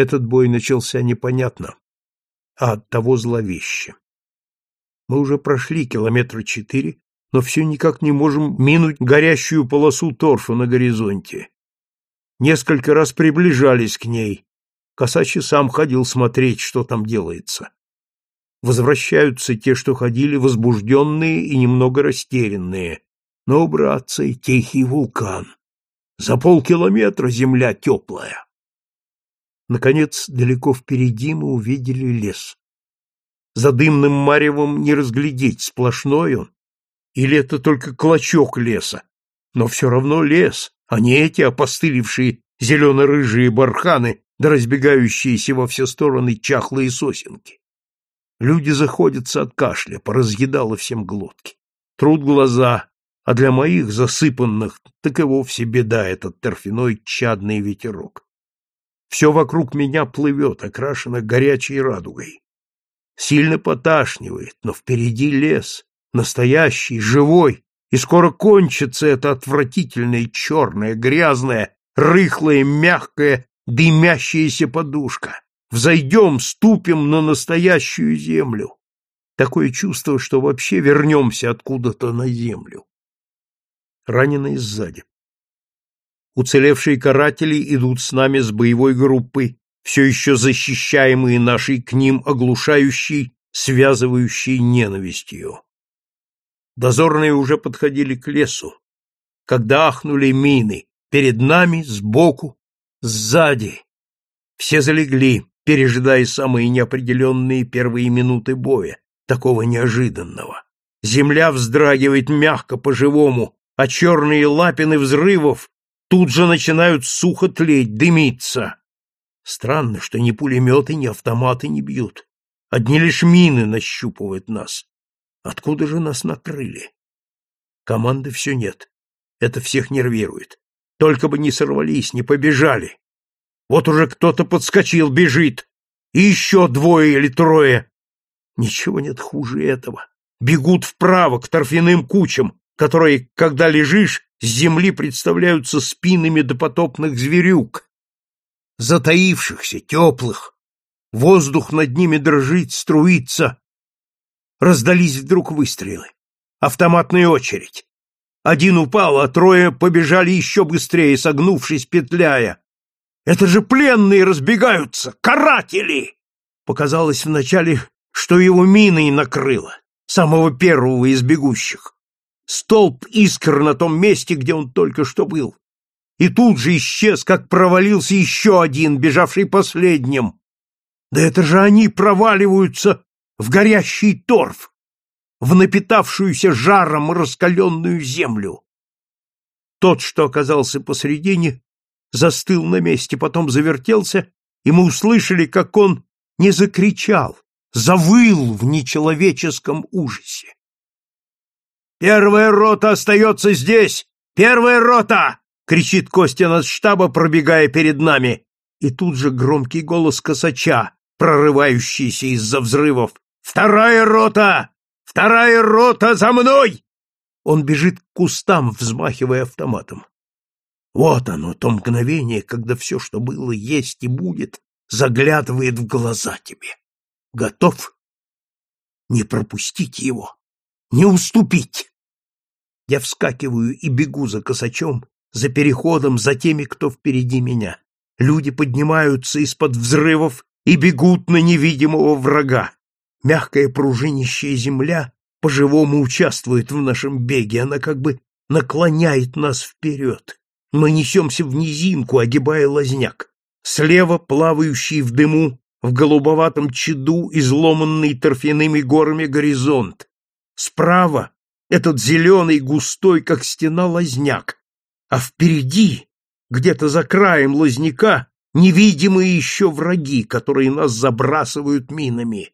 Этот бой начался непонятно, а оттого зловеще. Мы уже прошли километра четыре, но все никак не можем минуть горящую полосу торфа на горизонте. Несколько раз приближались к ней. Косачий сам ходил смотреть, что там делается. Возвращаются те, что ходили, возбужденные и немного растерянные. Но, братцы, тихий вулкан. За полкилометра земля теплая. Наконец, далеко впереди мы увидели лес. За дымным маревом не разглядеть, сплошной он. Или это только клочок леса. Но все равно лес, а не эти опостылевшие зелено-рыжие барханы да разбегающиеся во все стороны чахлые сосенки. Люди заходятся от кашля, поразъедало всем глотки. Труд глаза, а для моих засыпанных так и вовсе беда этот торфяной чадный ветерок. Все вокруг меня плывет, окрашено горячей радугой. Сильно поташнивает, но впереди лес, настоящий, живой, и скоро кончится эта отвратительная, черная, грязная, рыхлая, мягкая, дымящаяся подушка. Взойдем, ступим на настоящую землю. Такое чувство, что вообще вернемся откуда-то на землю. Раненые сзади. Уцелевшие каратели идут с нами с боевой группой, все еще защищаемые нашей к ним оглушающей, связывающей ненавистью. Дозорные уже подходили к лесу, когда ахнули мины перед нами, сбоку, сзади. Все залегли, пережидая самые неопределенные первые минуты боя, такого неожиданного. Земля вздрагивает мягко по-живому, а черные лапины взрывов тут же начинают сухо тлеть, дымиться. Странно, что ни пулеметы, ни автоматы не бьют. Одни лишь мины нащупывают нас. Откуда же нас накрыли? Команды все нет. Это всех нервирует. Только бы не сорвались, не побежали. Вот уже кто-то подскочил, бежит. И еще двое или трое. Ничего нет хуже этого. Бегут вправо, к торфяным кучам, которые, когда лежишь, с земли представляются спинами допотопных зверюк. Затаившихся, теплых. Воздух над ними дрожит, струится. Раздались вдруг выстрелы. Автоматная очередь. Один упал, а трое побежали еще быстрее, согнувшись, петляя. Это же пленные разбегаются! Каратели! Показалось вначале, что его миной накрыло, самого первого из бегущих. Столб искр на том месте, где он только что был. И тут же исчез, как провалился еще один, бежавший последним. Да это же они проваливаются в горящий торф, в напитавшуюся жаром раскаленную землю. Тот, что оказался посредине, застыл на месте, потом завертелся, и мы услышали, как он не закричал, завыл в нечеловеческом ужасе. «Первая рота остается здесь! Первая рота!» — кричит Костя над штаба, пробегая перед нами. И тут же громкий голос косача, прорывающийся из-за взрывов. «Вторая рота! Вторая рота за мной!» Он бежит к кустам, взмахивая автоматом. Вот оно, то мгновение, когда все, что было, есть и будет, заглядывает в глаза тебе. Готов? Не пропустить его, не уступить. Я вскакиваю и бегу за косачом, за переходом, за теми, кто впереди меня. Люди поднимаются из-под взрывов и бегут на невидимого врага. Мягкая пружинищая земля по-живому участвует в нашем беге, она как бы наклоняет нас вперед. Мы несемся в низинку, огибая лазняк. Слева плавающий в дыму, в голубоватом чаду, изломанный торфяными горами горизонт. Справа этот зеленый, густой, как стена, лазняк. А впереди, где-то за краем лазняка, невидимые еще враги, которые нас забрасывают минами.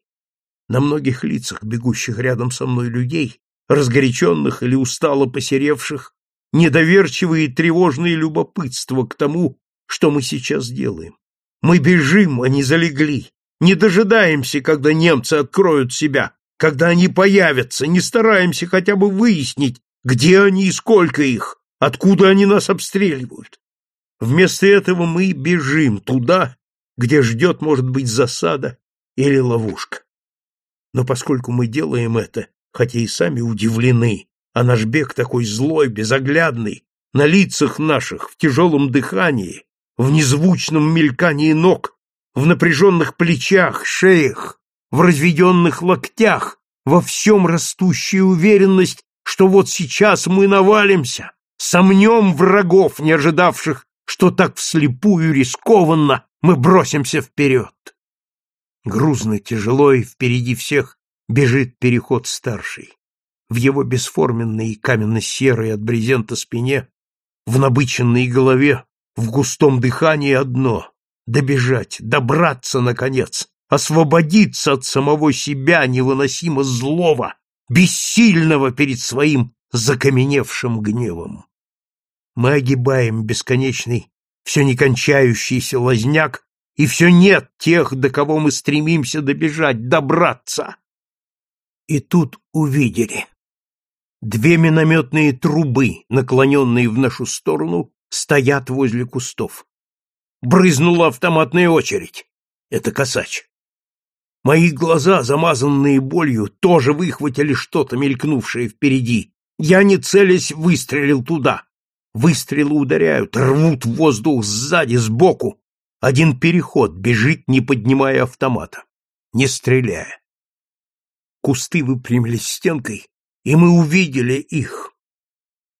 На многих лицах бегущих рядом со мной людей, разгоряченных или устало посеревших, недоверчивое и тревожное любопытство к тому, что мы сейчас делаем. Мы бежим, а не залегли, не дожидаемся, когда немцы откроют себя, когда они появятся, не стараемся хотя бы выяснить, где они и сколько их, откуда они нас обстреливают. Вместо этого мы бежим туда, где ждет, может быть, засада или ловушка. Но поскольку мы делаем это, хотя и сами удивлены, а наш бег такой злой, безоглядный, на лицах наших, в тяжелом дыхании, в незвучном мелькании ног, в напряженных плечах, шеях, в разведенных локтях, во всем растущая уверенность, что вот сейчас мы навалимся, сомнем врагов, не ожидавших, что так вслепую рискованно мы бросимся вперед. Грузно, тяжело и впереди всех бежит переход старший. В его бесформенной и каменно-серой от брезента спине, в набыченной голове, в густом дыхании одно — добежать, добраться, наконец, освободиться от самого себя невыносимо злого, бессильного перед своим закаменевшим гневом. Мы огибаем бесконечный, все не кончающийся лазняк, и все нет тех, до кого мы стремимся добежать, добраться. И тут увидели. Две минометные трубы, наклоненные в нашу сторону, стоят возле кустов. Брызнула автоматная очередь. Это косач. Мои глаза, замазанные болью, тоже выхватили что-то, мелькнувшее впереди. Я, не целясь, выстрелил туда. Выстрелы ударяют, рвут воздух сзади, сбоку. Один переход бежит, не поднимая автомата, не стреляя. Кусты выпрямились стенкой, и мы увидели их.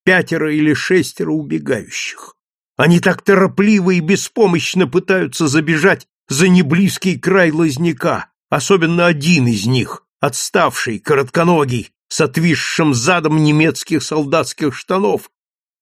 Пятеро или шестеро убегающих. Они так торопливо и беспомощно пытаются забежать за неблизкий край лозняка, особенно один из них, отставший, коротконогий, с отвисшим задом немецких солдатских штанов,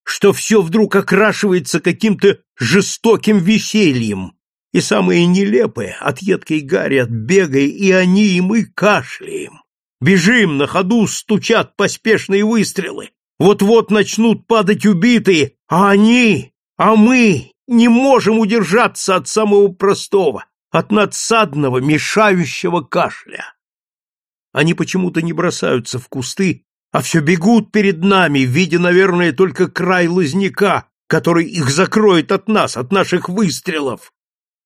что все вдруг окрашивается каким-то жестоким весельем, и самое нелепое, от едкой гари, от бега, и они, и мы кашляем. Бежим, на ходу стучат поспешные выстрелы. Вот-вот начнут падать убитые, а они, а мы не можем удержаться от самого простого, от надсадного, мешающего кашля. Они почему-то не бросаются в кусты, а все бегут перед нами, видя, наверное, только край лозняка, который их закроет от нас, от наших выстрелов.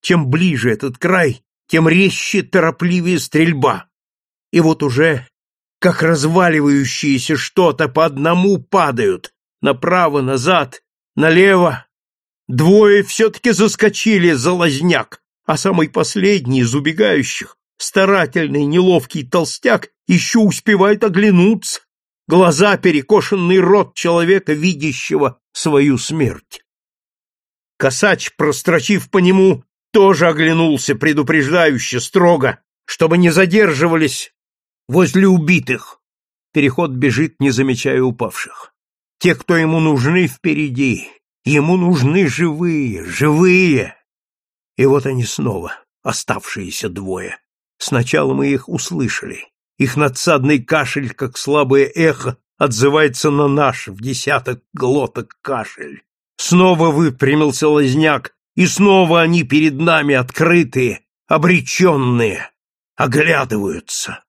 Чем ближе этот край, тем резче, торопливее стрельба. И вот уже, как разваливающиеся что-то по одному падают, направо, назад, налево. Двое все-таки заскочили за лозняк, а самый последний из убегающих, старательный неловкий толстяк, еще успевает оглянуться, глаза перекошенный рот человека, видящего свою смерть. Косач, прострочив по нему, тоже оглянулся предупреждающе, строго, чтобы не задерживались возле убитых. Переход бежит, не замечая упавших. Те, кто ему нужны, впереди. Ему нужны живые, живые. И вот они снова, оставшиеся двое. Сначала мы их услышали. Их надсадный кашель, как слабое эхо, отзывается на наш в десяток глоток кашель. Снова выпрямился лазняк, и снова они перед нами открытые, обреченные, оглядываются.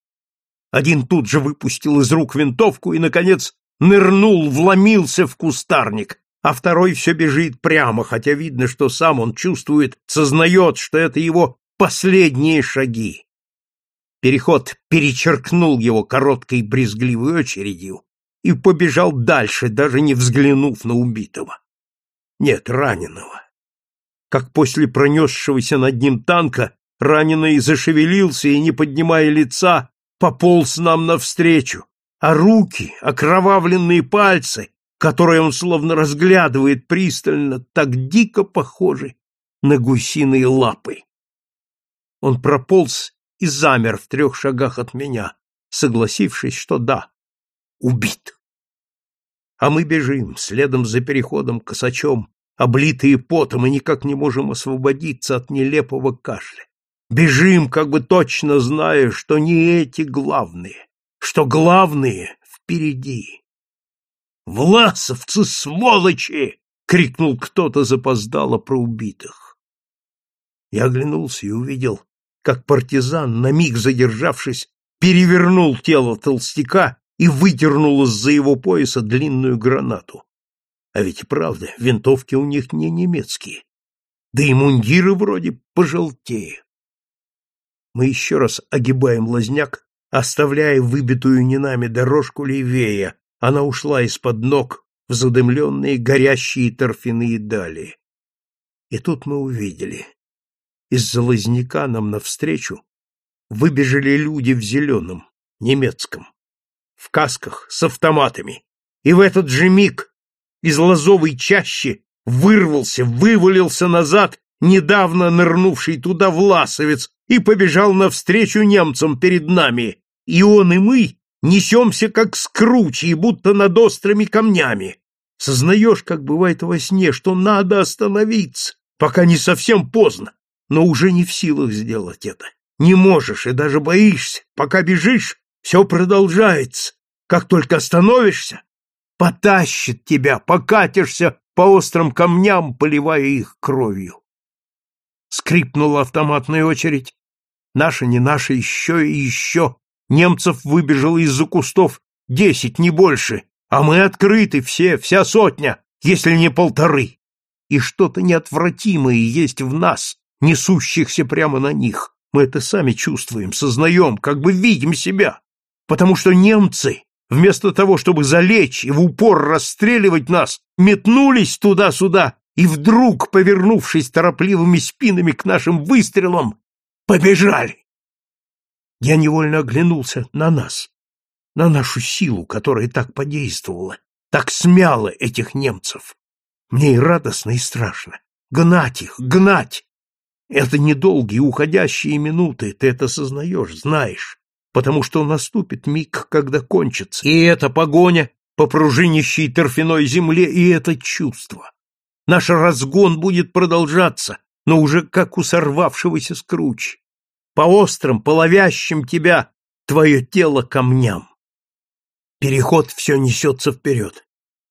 Один тут же выпустил из рук винтовку и, наконец, нырнул, вломился в кустарник, а второй все бежит прямо, хотя видно, что сам он чувствует, сознает, что это его последние шаги. Переход перечеркнул его короткой брезгливой очередью и побежал дальше, даже не взглянув на убитого. Нет, раненого как после пронесшегося над ним танка раненый зашевелился и, не поднимая лица, пополз нам навстречу, а руки, окровавленные пальцы, которые он словно разглядывает пристально, так дико похожи на гусиные лапы. Он прополз и замер в трех шагах от меня, согласившись, что да, убит. А мы бежим, следом за переходом косачом, облитые потом, и никак не можем освободиться от нелепого кашля. Бежим, как бы точно зная, что не эти главные, что главные впереди. «Власовцы, сволочи!» — крикнул кто-то запоздало про убитых. Я оглянулся и увидел, как партизан, на миг задержавшись, перевернул тело толстяка и выдернул из-за его пояса длинную гранату. А ведь и правда, винтовки у них не немецкие. да и мундиры вроде пожелтее. Мы еще раз огибаем лазняк, оставляя выбитую не нами дорожку левее, она ушла из-под ног в задымленные горящие торфяные дали. И тут мы увидели. Из-за нам навстречу выбежали люди в зеленом, немецком, в касках с автоматами. И в этот же миг из лазовой чащи вырвался, вывалился назад недавно нырнувший туда власовец и побежал навстречу немцам перед нами. И он, и мы несемся, как скручи, будто над острыми камнями. Сознаешь, как бывает во сне, что надо остановиться, пока не совсем поздно, но уже не в силах сделать это. Не можешь и даже боишься. Пока бежишь, все продолжается. Как только остановишься, потащит тебя, покатишься по острым камням, поливая их кровью. Скрипнула автоматная очередь. Наша, не наша, еще и еще. Немцев выбежало из-за кустов десять, не больше, а мы открыты все, вся сотня, если не полторы. И что-то неотвратимое есть в нас, несущихся прямо на них. Мы это сами чувствуем, сознаем, как бы видим себя. Потому что немцы, вместо того, чтобы залечь и в упор расстреливать нас, метнулись туда-сюда и вдруг, повернувшись торопливыми спинами к нашим выстрелам, побежали. Я невольно оглянулся на нас, на нашу силу, которая так подействовала, так смяла этих немцев. Мне и радостно, и страшно. Гнать их, гнать! Это недолгие уходящие минуты, ты это сознаешь, знаешь, потому что наступит миг, когда кончится. И эта погоня по пружинящей торфяной земле, и это чувство. Наш разгон будет продолжаться, но уже как у сорвавшегося скруч. По острым, по ловящим тебя, твое тело камням. Переход все несется вперед.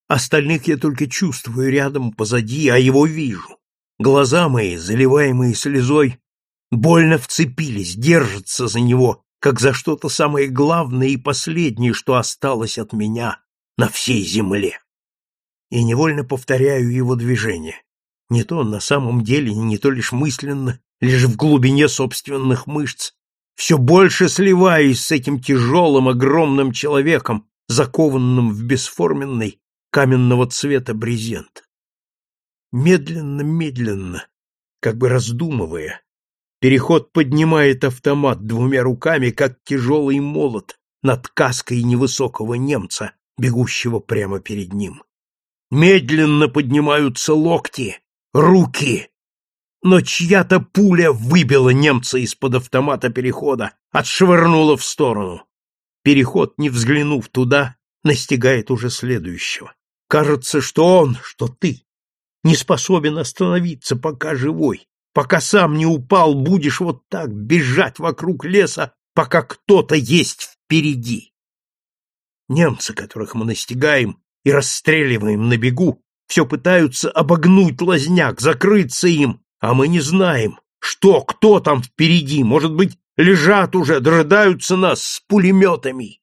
Остальных я только чувствую рядом, позади, а его вижу. Глаза мои, заливаемые слезой, больно вцепились, держатся за него, как за что-то самое главное и последнее, что осталось от меня на всей земле. И невольно повторяю его движение. Не то на самом деле, не то лишь мысленно, лишь в глубине собственных мышц, все больше сливаясь с этим тяжелым, огромным человеком, закованным в бесформенный каменного цвета брезент. Медленно-медленно, как бы раздумывая, переход поднимает автомат двумя руками, как тяжелый молот над каской невысокого немца, бегущего прямо перед ним. Медленно поднимаются локти, руки, но чья-то пуля выбила немца из-под автомата перехода, отшвырнула в сторону. Переход, не взглянув туда, настигает уже следующего. Кажется, что он, что ты, не способен остановиться, пока живой, пока сам не упал, будешь вот так бежать вокруг леса, пока кто-то есть впереди. Немцы, которых мы настигаем и расстреливаем на бегу, все пытаются обогнуть лазняк, закрыться им, а мы не знаем, что, кто там впереди, может быть, лежат уже, дожидаются нас с пулеметами.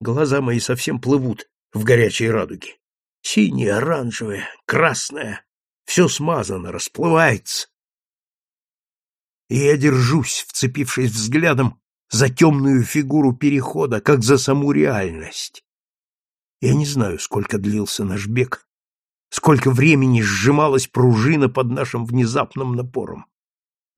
Глаза мои совсем плывут в горячей радуге. Синее, оранжевое, красное. Все смазано, расплывается. И я держусь, вцепившись взглядом за темную фигуру перехода, как за саму реальность. Я не знаю, сколько длился наш бег, сколько времени сжималась пружина под нашим внезапным напором.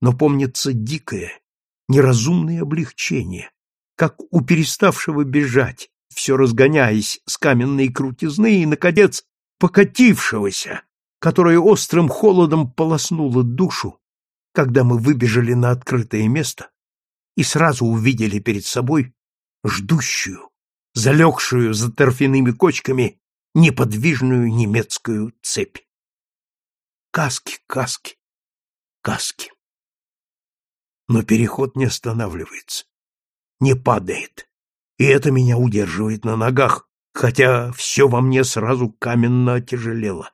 Но помнится дикое, неразумное облегчение, как у переставшего бежать, все разгоняясь с каменной крутизны и, наконец, покатившегося, которое острым холодом полоснуло душу, когда мы выбежали на открытое место и сразу увидели перед собой ждущую, залегшую за торфяными кочками неподвижную немецкую цепь. Каски, каски, каски. Но переход не останавливается, не падает и это меня удерживает на ногах, хотя все во мне сразу каменно отяжелело.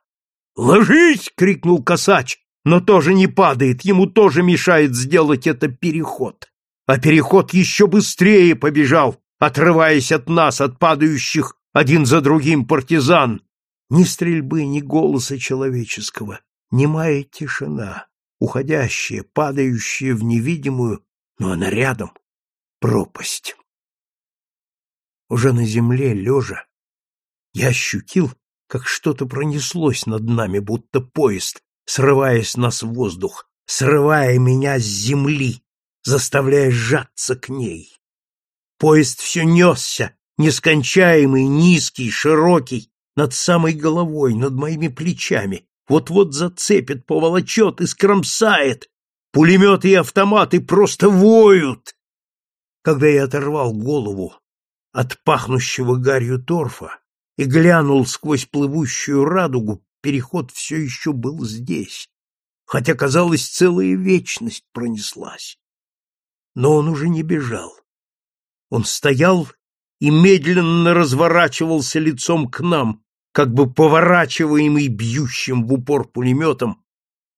«Ложись!» — крикнул косач, но тоже не падает, ему тоже мешает сделать это переход. А переход еще быстрее побежал, отрываясь от нас, от падающих один за другим партизан. Ни стрельбы, ни голоса человеческого, немая тишина, уходящая, падающая в невидимую, но она рядом, пропасть. Уже на земле, лежа, я ощутил, как что-то пронеслось над нами, будто поезд, срываясь нас в воздух, срывая меня с земли, заставляя сжаться к ней. Поезд все несся, нескончаемый, низкий, широкий, над самой головой, над моими плечами, вот-вот зацепит, поволочет и скромсает. Пулеметы и автоматы просто воют. Когда я оторвал голову от пахнущего гарью торфа и глянул сквозь плывущую радугу, переход все еще был здесь, хотя, казалось, целая вечность пронеслась. Но он уже не бежал. Он стоял и медленно разворачивался лицом к нам, как бы поворачиваемый бьющим в упор пулеметом.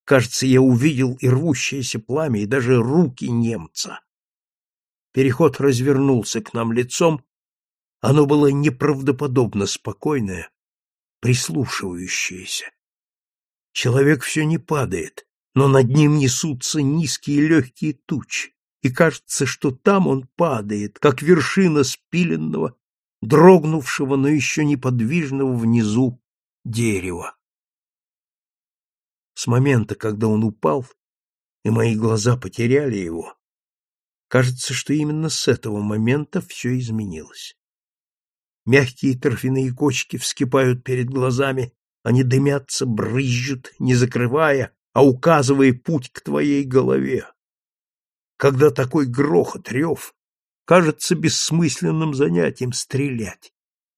Кажется, я увидел и рвущееся пламя, и даже руки немца. Переход развернулся к нам лицом. Оно было неправдоподобно спокойное, прислушивающееся. Человек все не падает, но над ним несутся низкие легкие тучи и кажется, что там он падает, как вершина спиленного, дрогнувшего, но еще неподвижного внизу дерева. С момента, когда он упал, и мои глаза потеряли его, кажется, что именно с этого момента все изменилось. Мягкие торфяные кочки вскипают перед глазами, они дымятся, брызжут, не закрывая, а указывая путь к твоей голове когда такой грохот, рев, кажется бессмысленным занятием стрелять,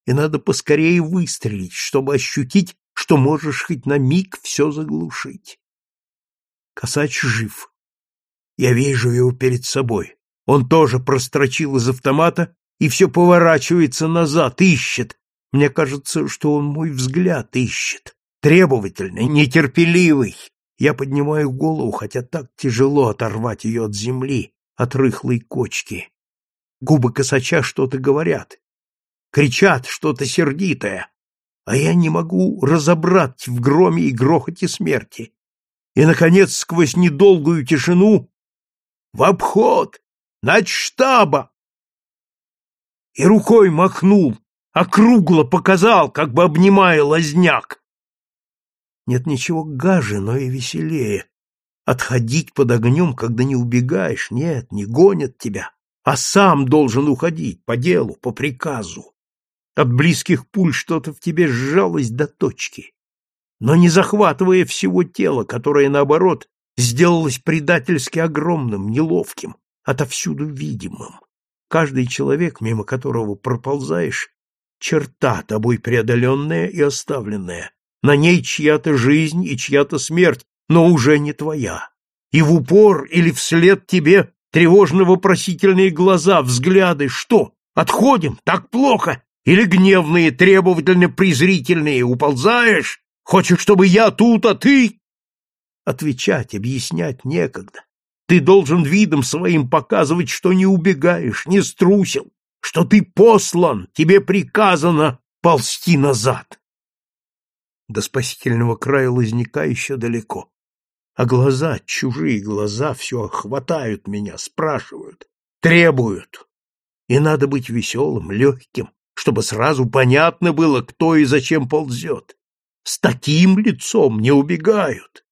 и надо поскорее выстрелить, чтобы ощутить, что можешь хоть на миг все заглушить. Косач жив. Я вижу его перед собой. Он тоже прострочил из автомата и все поворачивается назад, ищет. Мне кажется, что он мой взгляд ищет. Требовательный, нетерпеливый, я поднимаю голову, хотя так тяжело оторвать ее от земли, от рыхлой кочки. Губы косача что-то говорят, кричат что-то сердитое, а я не могу разобрать в громе и грохоте смерти. И, наконец, сквозь недолгую тишину «В обход! Над штаба!» И рукой махнул, округло показал, как бы обнимая лазняк. Нет ничего гаже, но и веселее. Отходить под огнем, когда не убегаешь, нет, не гонят тебя, а сам должен уходить по делу, по приказу. От близких пуль что-то в тебе сжалось до точки, но не захватывая всего тела, которое, наоборот, сделалось предательски огромным, неловким, отовсюду видимым. Каждый человек, мимо которого проползаешь, черта тобой преодоленная и оставленная, на ней чья-то жизнь и чья-то смерть, но уже не твоя. И в упор или вслед тебе тревожно-вопросительные глаза, взгляды. Что, отходим? Так плохо? Или гневные, требовательно-презрительные? Уползаешь? Хочешь, чтобы я тут, а ты? Отвечать, объяснять некогда. Ты должен видом своим показывать, что не убегаешь, не струсил, что ты послан, тебе приказано ползти назад. До спасительного края лозняка еще далеко. А глаза, чужие глаза, все хватают меня, спрашивают, требуют. И надо быть веселым, легким, чтобы сразу понятно было, кто и зачем ползет. С таким лицом не убегают.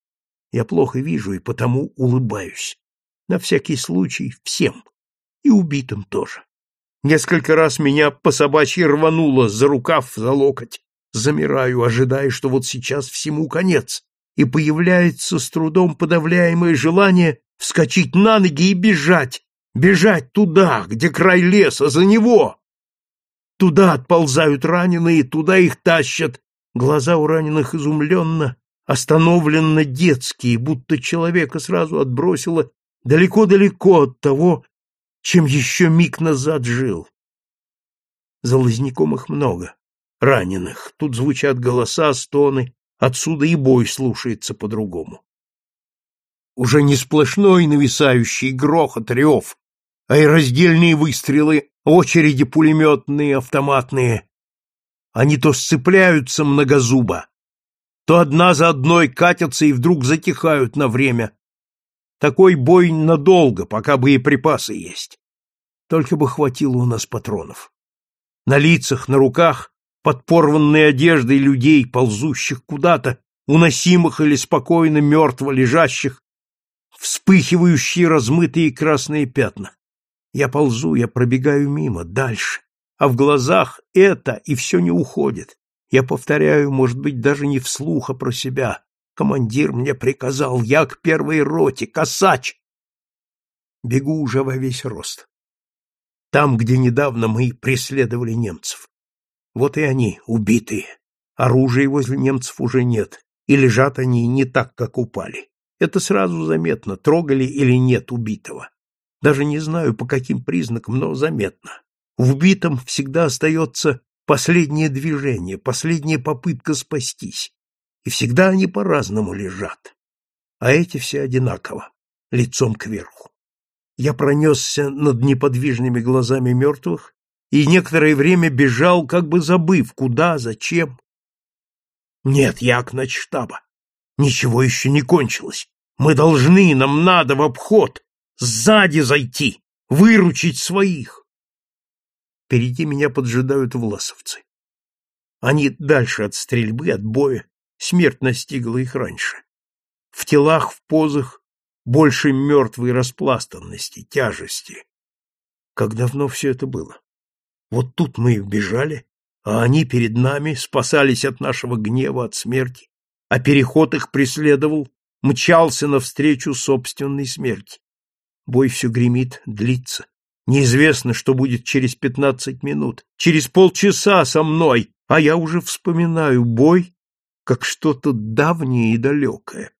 Я плохо вижу и потому улыбаюсь. На всякий случай всем. И убитым тоже. Несколько раз меня по собачьи рвануло за рукав, за локоть замираю, ожидая, что вот сейчас всему конец, и появляется с трудом подавляемое желание вскочить на ноги и бежать, бежать туда, где край леса, за него. Туда отползают раненые, туда их тащат. Глаза у раненых изумленно, остановленно детские, будто человека сразу отбросило далеко-далеко от того, чем еще миг назад жил. За лозняком их много раненых. Тут звучат голоса, стоны, отсюда и бой слушается по-другому. Уже не сплошной нависающий грохот, рев, а и раздельные выстрелы, очереди пулеметные, автоматные. Они то сцепляются многозубо, то одна за одной катятся и вдруг затихают на время, Такой бой надолго, пока боеприпасы есть. Только бы хватило у нас патронов. На лицах, на руках, под порванной одеждой людей, ползущих куда-то, уносимых или спокойно мертво лежащих, вспыхивающие размытые красные пятна. Я ползу, я пробегаю мимо, дальше, а в глазах это и все не уходит. Я повторяю, может быть, даже не вслух, а про себя. Командир мне приказал, я к первой роте, косач. Бегу уже во весь рост. Там, где недавно мы преследовали немцев. Вот и они, убитые. Оружия возле немцев уже нет, и лежат они не так, как упали. Это сразу заметно, трогали или нет убитого. Даже не знаю, по каким признакам, но заметно. В убитом всегда остается последнее движение, последняя попытка спастись. И всегда они по-разному лежат. А эти все одинаково, лицом кверху. Я пронесся над неподвижными глазами мертвых и некоторое время бежал, как бы забыв, куда, зачем. Нет, я к начштаба. Ничего еще не кончилось. Мы должны, нам надо в обход, сзади зайти, выручить своих. Впереди меня поджидают власовцы. Они дальше от стрельбы, от боя. Смерть настигла их раньше. В телах, в позах больше мертвой распластанности, тяжести. Как давно все это было? Вот тут мы бежали, а они перед нами спасались от нашего гнева, от смерти, а переход их преследовал, мчался навстречу собственной смерти. Бой все гремит, длится. Неизвестно, что будет через пятнадцать минут, через полчаса со мной, а я уже вспоминаю бой, как что-то давнее и далекое.